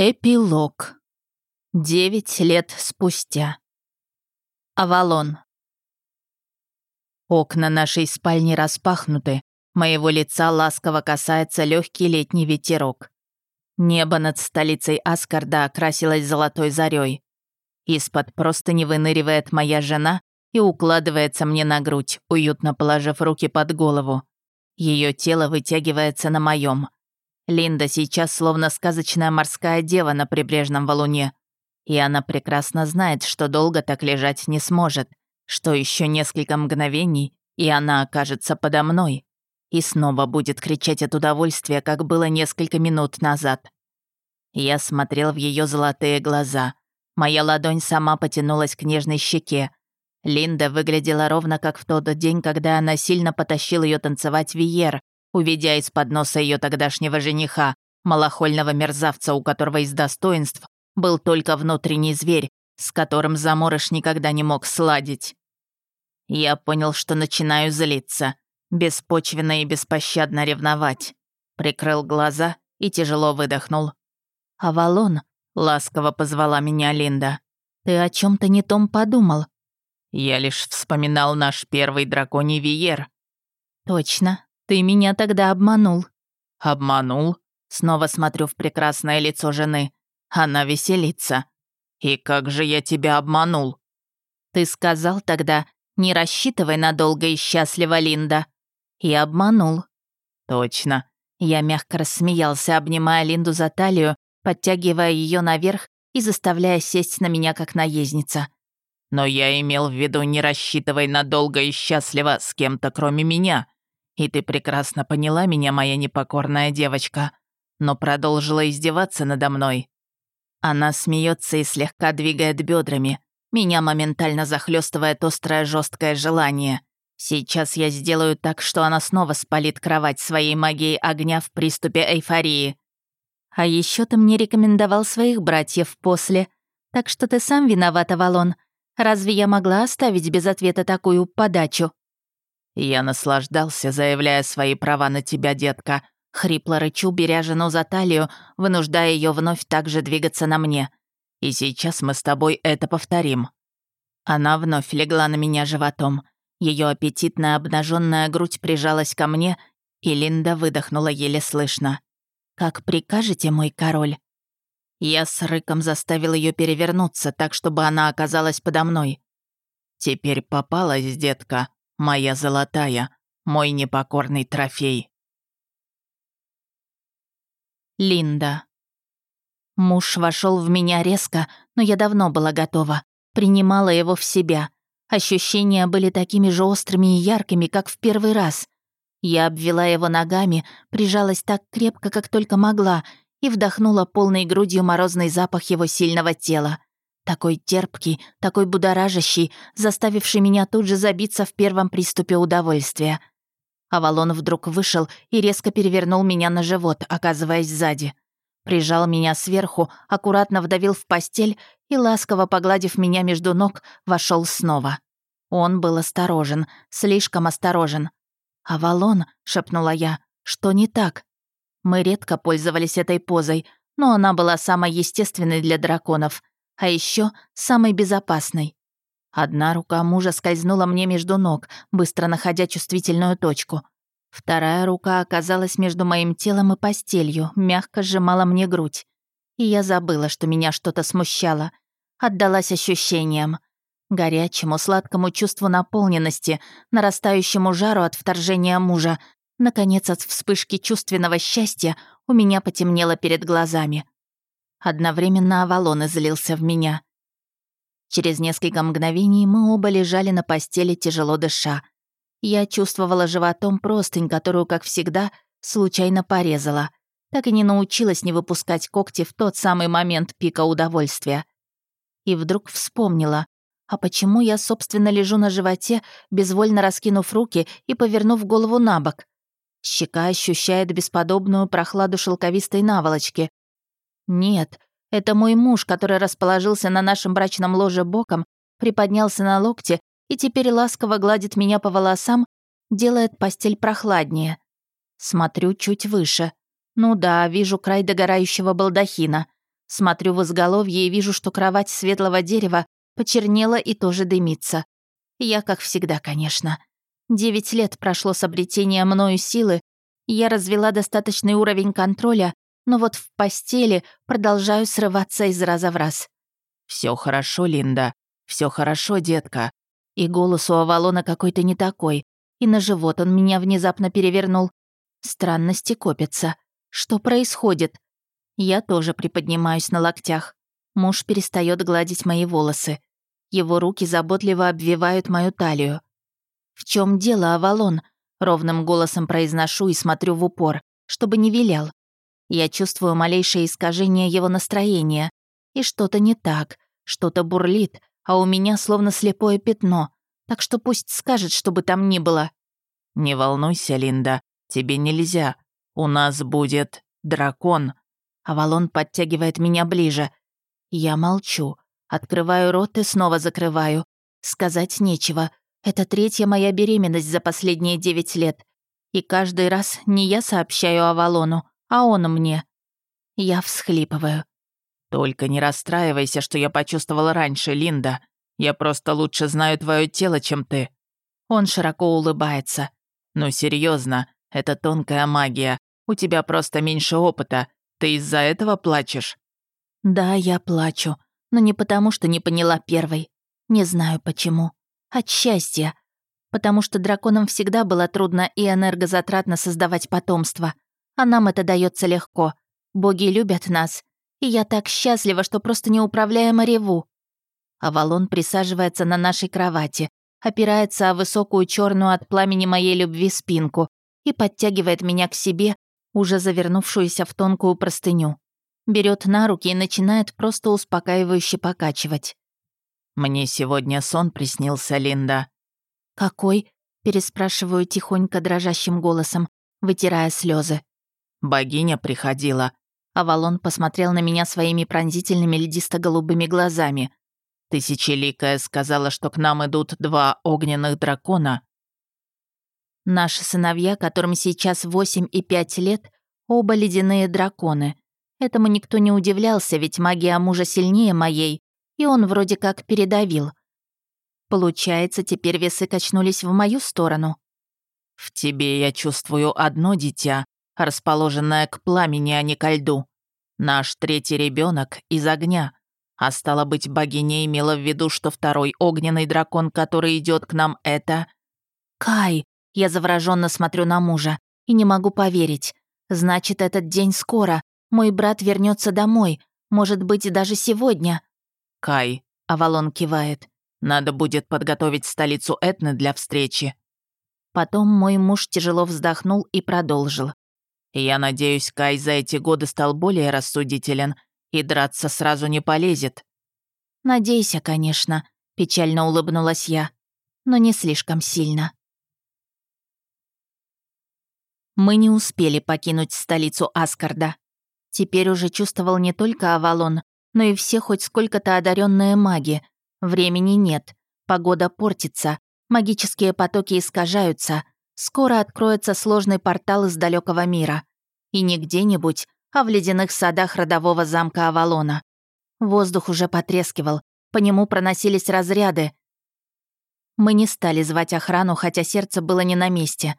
Эпилог. Девять лет спустя. Авалон. Окна нашей спальни распахнуты, моего лица ласково касается легкий летний ветерок. Небо над столицей Аскарда окрасилось золотой зарей. Из-под просто не выныривает моя жена и укладывается мне на грудь, уютно положив руки под голову. Ее тело вытягивается на моем. Линда сейчас словно сказочная морская дева на прибрежном валуне. И она прекрасно знает, что долго так лежать не сможет, что еще несколько мгновений, и она окажется подо мной. И снова будет кричать от удовольствия, как было несколько минут назад. Я смотрел в ее золотые глаза. Моя ладонь сама потянулась к нежной щеке. Линда выглядела ровно как в тот день, когда она сильно потащил ее танцевать виер, уведя из-под носа ее тогдашнего жениха, малохольного мерзавца, у которого из достоинств был только внутренний зверь, с которым заморыш никогда не мог сладить. Я понял, что начинаю злиться, беспочвенно и беспощадно ревновать. Прикрыл глаза и тяжело выдохнул. «Авалон», — ласково позвала меня Линда, — «ты о чем то не том подумал?» «Я лишь вспоминал наш первый драконий виер». «Точно, «Ты меня тогда обманул». «Обманул?» Снова смотрю в прекрасное лицо жены. Она веселится. «И как же я тебя обманул?» «Ты сказал тогда, не рассчитывай на долго и счастливо, Линда». И обманул. «Точно». Я мягко рассмеялся, обнимая Линду за талию, подтягивая ее наверх и заставляя сесть на меня как наездница. «Но я имел в виду, не рассчитывай на долго и счастливо с кем-то, кроме меня. И ты прекрасно поняла меня, моя непокорная девочка, но продолжила издеваться надо мной. Она смеется и слегка двигает бедрами. Меня моментально захлестывает острое жесткое желание. Сейчас я сделаю так, что она снова спалит кровать своей магией огня в приступе эйфории. А еще ты мне рекомендовал своих братьев после. Так что ты сам виноват, Авалон. Разве я могла оставить без ответа такую подачу? «Я наслаждался, заявляя свои права на тебя, детка», Хрипло рычу, беря жену за талию, вынуждая ее вновь так же двигаться на мне. «И сейчас мы с тобой это повторим». Она вновь легла на меня животом. Ее аппетитная обнаженная грудь прижалась ко мне, и Линда выдохнула еле слышно. «Как прикажете, мой король?» Я с рыком заставил ее перевернуться так, чтобы она оказалась подо мной. «Теперь попалась, детка», Моя золотая, мой непокорный трофей. Линда. Муж вошел в меня резко, но я давно была готова. Принимала его в себя. Ощущения были такими же острыми и яркими, как в первый раз. Я обвела его ногами, прижалась так крепко, как только могла, и вдохнула полной грудью морозный запах его сильного тела. Такой терпкий, такой будоражащий, заставивший меня тут же забиться в первом приступе удовольствия. Авалон вдруг вышел и резко перевернул меня на живот, оказываясь сзади. Прижал меня сверху, аккуратно вдавил в постель и, ласково погладив меня между ног, вошел снова. Он был осторожен, слишком осторожен. «Авалон», — шепнула я, — «что не так?» Мы редко пользовались этой позой, но она была самой естественной для драконов — а еще самой безопасной. Одна рука мужа скользнула мне между ног, быстро находя чувствительную точку. Вторая рука оказалась между моим телом и постелью, мягко сжимала мне грудь. И я забыла, что меня что-то смущало. Отдалась ощущениям. Горячему, сладкому чувству наполненности, нарастающему жару от вторжения мужа. Наконец, от вспышки чувственного счастья у меня потемнело перед глазами. Одновременно Авалон излился в меня. Через несколько мгновений мы оба лежали на постели, тяжело дыша. Я чувствовала животом простынь, которую, как всегда, случайно порезала. Так и не научилась не выпускать когти в тот самый момент пика удовольствия. И вдруг вспомнила, а почему я, собственно, лежу на животе, безвольно раскинув руки и повернув голову на бок? Щека ощущает бесподобную прохладу шелковистой наволочки, нет, это мой муж, который расположился на нашем брачном ложе боком, приподнялся на локте и теперь ласково гладит меня по волосам, делает постель прохладнее. Смотрю чуть выше. Ну да, вижу край догорающего балдахина. Смотрю в изголовье и вижу, что кровать светлого дерева почернела и тоже дымится. Я, как всегда, конечно. Девять лет прошло с обретения мною силы, я развела достаточный уровень контроля, но вот в постели продолжаю срываться из раза в раз. Все хорошо, Линда. Все хорошо, детка». И голос у Авалона какой-то не такой, и на живот он меня внезапно перевернул. Странности копятся. Что происходит? Я тоже приподнимаюсь на локтях. Муж перестает гладить мои волосы. Его руки заботливо обвивают мою талию. «В чем дело, Авалон?» — ровным голосом произношу и смотрю в упор, чтобы не вилял. Я чувствую малейшее искажение его настроения. И что-то не так, что-то бурлит, а у меня словно слепое пятно. Так что пусть скажет, что бы там ни было. «Не волнуйся, Линда, тебе нельзя. У нас будет дракон». Авалон подтягивает меня ближе. Я молчу, открываю рот и снова закрываю. Сказать нечего. Это третья моя беременность за последние девять лет. И каждый раз не я сообщаю Авалону, а он мне. Я всхлипываю. «Только не расстраивайся, что я почувствовала раньше, Линда. Я просто лучше знаю твое тело, чем ты». Он широко улыбается. «Ну серьезно, это тонкая магия. У тебя просто меньше опыта. Ты из-за этого плачешь?» «Да, я плачу. Но не потому, что не поняла первой. Не знаю почему. От счастья. Потому что драконам всегда было трудно и энергозатратно создавать потомство. А нам это дается легко. Боги любят нас. И я так счастлива, что просто неуправляемо реву. Авалон присаживается на нашей кровати, опирается о высокую черную от пламени моей любви спинку и подтягивает меня к себе, уже завернувшуюся в тонкую простыню. Берет на руки и начинает просто успокаивающе покачивать. «Мне сегодня сон приснился, Линда». «Какой?» — переспрашиваю тихонько дрожащим голосом, вытирая слезы. «Богиня приходила». Авалон посмотрел на меня своими пронзительными льдисто-голубыми глазами. Тысячеликая сказала, что к нам идут два огненных дракона. Наши сыновья, которым сейчас восемь и пять лет, оба ледяные драконы. Этому никто не удивлялся, ведь магия мужа сильнее моей, и он вроде как передавил. Получается, теперь весы качнулись в мою сторону. «В тебе я чувствую одно дитя, расположенное к пламени, а не ко льду. Наш третий ребенок из огня. А стало быть, богиня имела в виду, что второй огненный дракон, который идет к нам, это... Кай! Я завороженно смотрю на мужа и не могу поверить. Значит, этот день скоро. Мой брат вернется домой. Может быть, даже сегодня. Кай, Авалон кивает. Надо будет подготовить столицу Этны для встречи. Потом мой муж тяжело вздохнул и продолжил. Я надеюсь, Кай за эти годы стал более рассудителен и драться сразу не полезет. «Надейся, конечно», — печально улыбнулась я, но не слишком сильно. Мы не успели покинуть столицу Аскарда. Теперь уже чувствовал не только Авалон, но и все хоть сколько-то одаренные маги. Времени нет, погода портится, магические потоки искажаются. Скоро откроется сложный портал из далекого мира. И не где-нибудь, а в ледяных садах родового замка Авалона. Воздух уже потрескивал, по нему проносились разряды. Мы не стали звать охрану, хотя сердце было не на месте.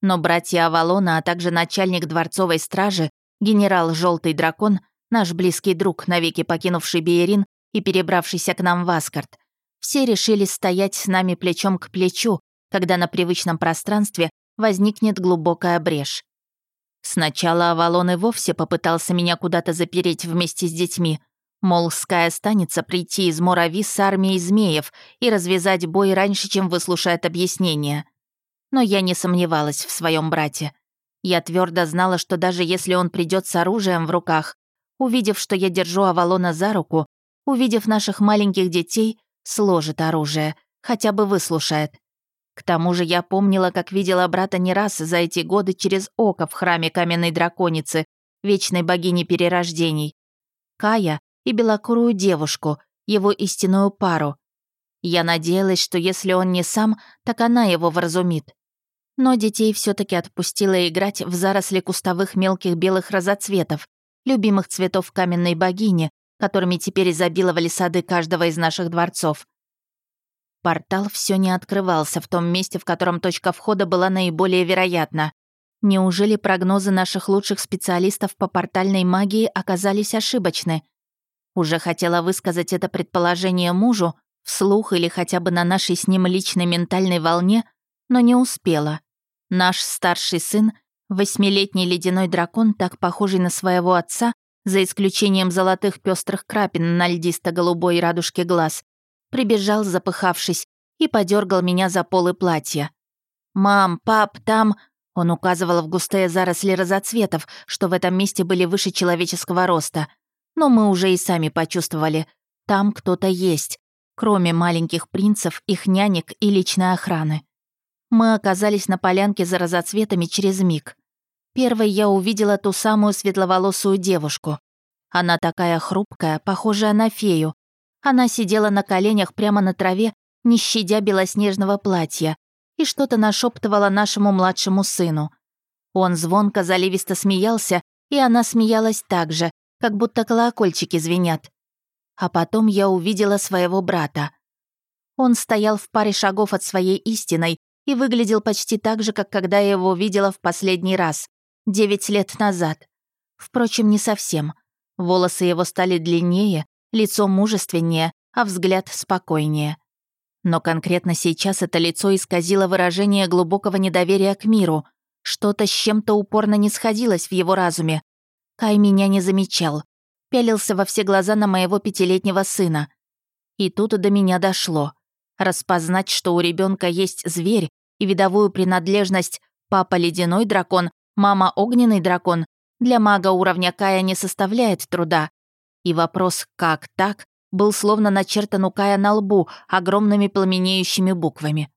Но братья Авалона, а также начальник дворцовой стражи, генерал Желтый Дракон, наш близкий друг, навеки покинувший Биерин и перебравшийся к нам в Аскарт, все решили стоять с нами плечом к плечу, когда на привычном пространстве возникнет глубокая брешь. Сначала Авалон и вовсе попытался меня куда-то запереть вместе с детьми. Мол, Скай останется прийти из Мурави с армией змеев и развязать бой раньше, чем выслушает объяснение. Но я не сомневалась в своем брате. Я твердо знала, что даже если он придет с оружием в руках, увидев, что я держу Авалона за руку, увидев наших маленьких детей, сложит оружие, хотя бы выслушает. К тому же я помнила, как видела брата не раз за эти годы через око в храме каменной драконицы, вечной богини перерождений. Кая и белокурую девушку, его истинную пару. Я надеялась, что если он не сам, так она его вразумит. Но детей все таки отпустила играть в заросли кустовых мелких белых разоцветов, любимых цветов каменной богини, которыми теперь изобиловали сады каждого из наших дворцов. Портал все не открывался в том месте, в котором точка входа была наиболее вероятна. Неужели прогнозы наших лучших специалистов по портальной магии оказались ошибочны? Уже хотела высказать это предположение мужу, вслух или хотя бы на нашей с ним личной ментальной волне, но не успела. Наш старший сын, восьмилетний ледяной дракон, так похожий на своего отца, за исключением золотых пестрых крапин на льдисто-голубой радужке глаз, прибежал, запыхавшись, и подергал меня за полы платья. «Мам, пап, там...» Он указывал в густые заросли разоцветов, что в этом месте были выше человеческого роста. Но мы уже и сами почувствовали. Там кто-то есть, кроме маленьких принцев, их нянек и личной охраны. Мы оказались на полянке за разоцветами через миг. Первой я увидела ту самую светловолосую девушку. Она такая хрупкая, похожая на фею. Она сидела на коленях прямо на траве, не щадя белоснежного платья, и что-то нашептывала нашему младшему сыну. Он звонко заливисто смеялся, и она смеялась так же, как будто колокольчики звенят. А потом я увидела своего брата. Он стоял в паре шагов от своей истиной и выглядел почти так же, как когда я его видела в последний раз, девять лет назад. Впрочем, не совсем. Волосы его стали длиннее, лицо мужественнее, а взгляд спокойнее. Но конкретно сейчас это лицо исказило выражение глубокого недоверия к миру. Что-то с чем-то упорно не сходилось в его разуме. Кай меня не замечал. Пялился во все глаза на моего пятилетнего сына. И тут до меня дошло. Распознать, что у ребенка есть зверь и видовую принадлежность «папа ледяной дракон», «мама огненный дракон» для мага уровня Кая не составляет труда. И вопрос «как так?» был словно начертан у Кая на лбу огромными пламенеющими буквами.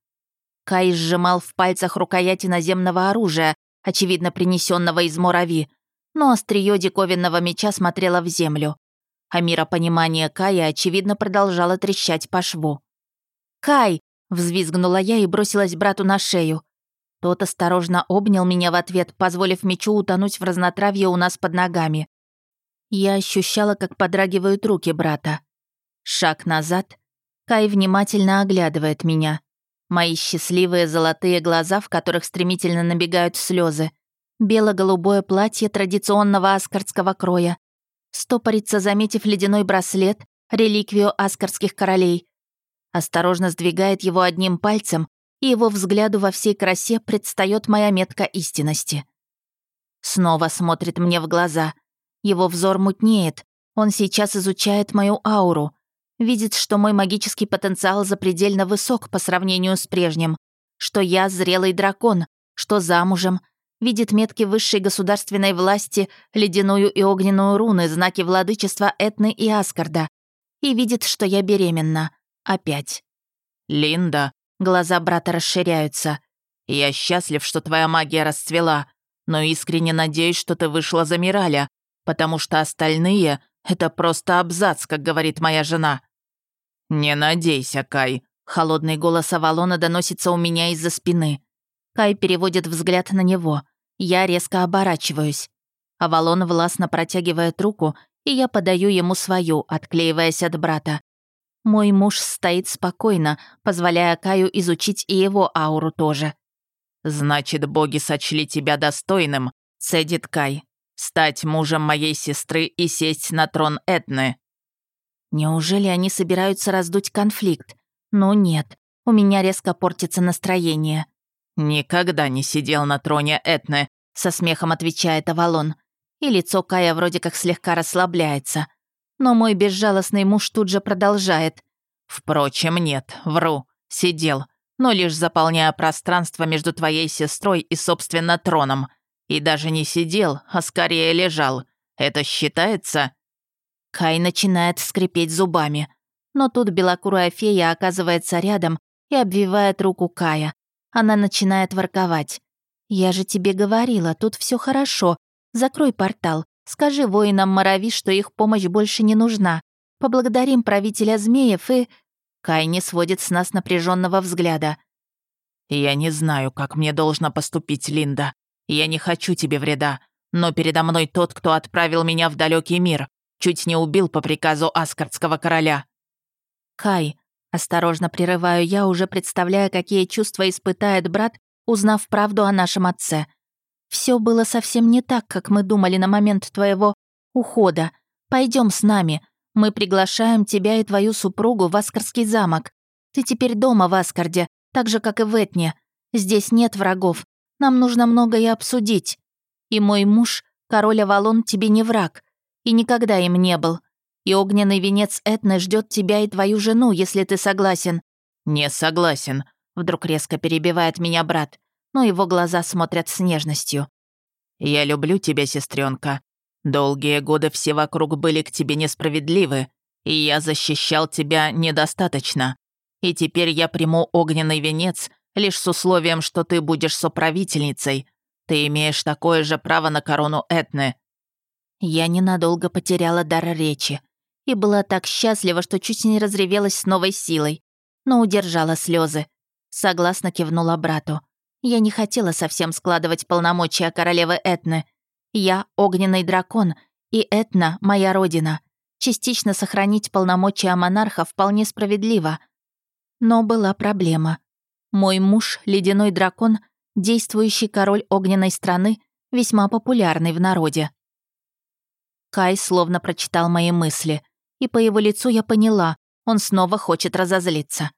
Кай сжимал в пальцах рукояти наземного оружия, очевидно принесенного из Мурави, но острие диковинного меча смотрело в землю. А миропонимание Кая, очевидно, продолжало трещать по шву. «Кай!» — взвизгнула я и бросилась брату на шею. Тот осторожно обнял меня в ответ, позволив мечу утонуть в разнотравье у нас под ногами. Я ощущала, как подрагивают руки брата. Шаг назад. Кай внимательно оглядывает меня. Мои счастливые золотые глаза, в которых стремительно набегают слезы. Бело-голубое платье традиционного аскардского кроя. Стопорится, заметив ледяной браслет, реликвию аскардских королей. Осторожно сдвигает его одним пальцем, и его взгляду во всей красе предстает моя метка истинности. Снова смотрит мне в глаза. Его взор мутнеет. Он сейчас изучает мою ауру. Видит, что мой магический потенциал запредельно высок по сравнению с прежним, что я зрелый дракон, что замужем, видит метки высшей государственной власти, ледяную и огненную руны, знаки владычества Этны и Аскарда, и видит, что я беременна. Опять. «Линда», глаза брата расширяются. «Я счастлив, что твоя магия расцвела, но искренне надеюсь, что ты вышла за Мираля, потому что остальные это просто абзац, как говорит моя жена». «Не надейся, Кай», — холодный голос Авалона доносится у меня из-за спины. Кай переводит взгляд на него. Я резко оборачиваюсь. Авалон властно протягивает руку, и я подаю ему свою, отклеиваясь от брата. Мой муж стоит спокойно, позволяя Каю изучить и его ауру тоже. «Значит, боги сочли тебя достойным», — цедит Кай стать мужем моей сестры и сесть на трон Этны». Неужели они собираются раздуть конфликт? Ну нет, у меня резко портится настроение. «Никогда не сидел на троне Этны», — со смехом отвечает Авалон. И лицо Кая вроде как слегка расслабляется. Но мой безжалостный муж тут же продолжает. «Впрочем, нет, вру. Сидел, но лишь заполняя пространство между твоей сестрой и, собственно, троном. И даже не сидел, а скорее лежал. Это считается?» Кай начинает скрипеть зубами. Но тут белокурая фея оказывается рядом и обвивает руку Кая. Она начинает ворковать. «Я же тебе говорила, тут все хорошо. Закрой портал. Скажи воинам Моraви, что их помощь больше не нужна. Поблагодарим правителя змеев и...» Кай не сводит с нас напряженного взгляда. «Я не знаю, как мне должно поступить, Линда. Я не хочу тебе вреда, Но передо мной тот, кто отправил меня в далекий мир, чуть не убил по приказу Аскардского короля». «Кай», — осторожно прерываю я, уже представляя, какие чувства испытает брат, узнав правду о нашем отце. Все было совсем не так, как мы думали на момент твоего ухода. Пойдем с нами. Мы приглашаем тебя и твою супругу в Аскарский замок. Ты теперь дома в Аскарде, так же, как и в Этне. Здесь нет врагов. Нам нужно многое обсудить. И мой муж, король Авалон, тебе не враг. И никогда им не был. И огненный венец Этны ждет тебя и твою жену, если ты согласен». «Не согласен», — вдруг резко перебивает меня брат, но его глаза смотрят с нежностью. «Я люблю тебя, сестренка. Долгие годы все вокруг были к тебе несправедливы, и я защищал тебя недостаточно. И теперь я приму огненный венец лишь с условием, что ты будешь соправительницей. Ты имеешь такое же право на корону Этны». Я ненадолго потеряла дар речи и была так счастлива, что чуть не разревелась с новой силой, но удержала слезы. Согласно кивнула брату. Я не хотела совсем складывать полномочия королевы Этны. Я — огненный дракон, и Этна — моя родина. Частично сохранить полномочия монарха вполне справедливо. Но была проблема. Мой муж, ледяной дракон, действующий король огненной страны, весьма популярный в народе. Кай словно прочитал мои мысли, и по его лицу я поняла, он снова хочет разозлиться.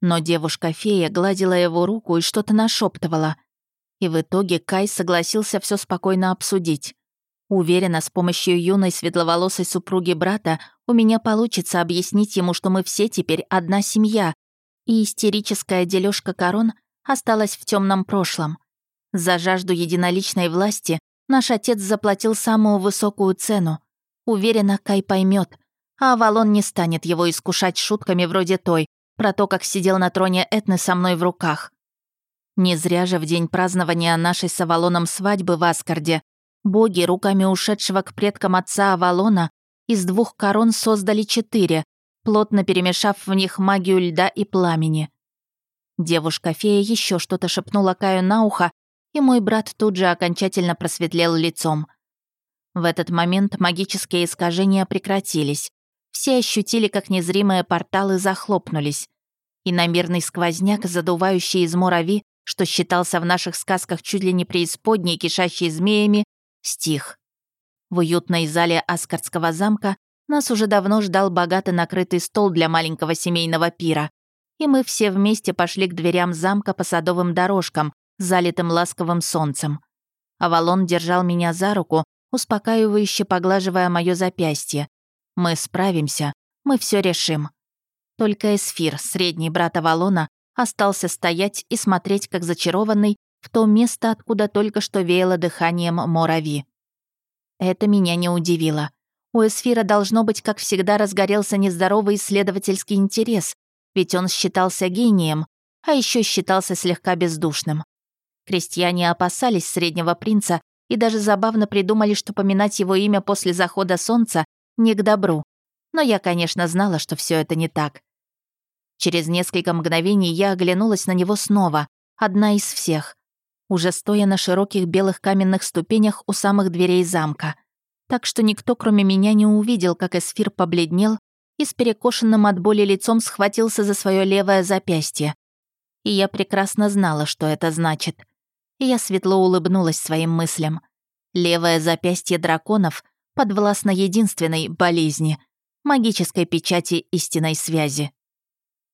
Но девушка-фея гладила его руку и что-то нашептывала. И в итоге Кай согласился все спокойно обсудить. Уверена, с помощью юной светловолосой супруги брата у меня получится объяснить ему, что мы все теперь одна семья, и истерическая дележка корон осталась в темном прошлом. За жажду единоличной власти наш отец заплатил самую высокую цену. Уверена, Кай поймет, а Авалон не станет его искушать шутками вроде той, про то, как сидел на троне Этны со мной в руках. Не зря же в день празднования нашей с Авалоном свадьбы в Аскарде боги руками ушедшего к предкам отца Авалона из двух корон создали четыре, плотно перемешав в них магию льда и пламени. Девушка-фея еще что-то шепнула Каю на ухо, и мой брат тут же окончательно просветлел лицом. В этот момент магические искажения прекратились. Все ощутили, как незримые порталы захлопнулись. И на мирный сквозняк, задувающий из мурави, что считался в наших сказках чуть ли не преисподней, кишащей змеями, стих. В уютной зале Аскардского замка нас уже давно ждал богато накрытый стол для маленького семейного пира, и мы все вместе пошли к дверям замка по садовым дорожкам, залитым ласковым солнцем. Авалон держал меня за руку, успокаивающе поглаживая мое запястье. «Мы справимся, мы все решим». Только Эсфир, средний брат Авалона, остался стоять и смотреть, как зачарованный, в то место, откуда только что веяло дыханием Мурави. Это меня не удивило. У Эсфира должно быть, как всегда, разгорелся нездоровый исследовательский интерес, ведь он считался гением, а еще считался слегка бездушным. Крестьяне опасались среднего принца и даже забавно придумали, что поминать его имя после захода солнца не к добру. Но я, конечно, знала, что все это не так. Через несколько мгновений я оглянулась на него снова, одна из всех, уже стоя на широких белых каменных ступенях у самых дверей замка так что никто, кроме меня, не увидел, как Эсфир побледнел и с перекошенным от боли лицом схватился за свое левое запястье. И я прекрасно знала, что это значит. И я светло улыбнулась своим мыслям. Левое запястье драконов подвластно единственной болезни — магической печати истинной связи.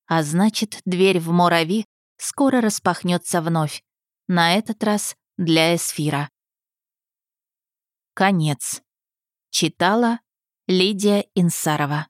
А значит, дверь в Мурави скоро распахнется вновь. На этот раз для Эсфира. Конец. Читала Лидия Инсарова.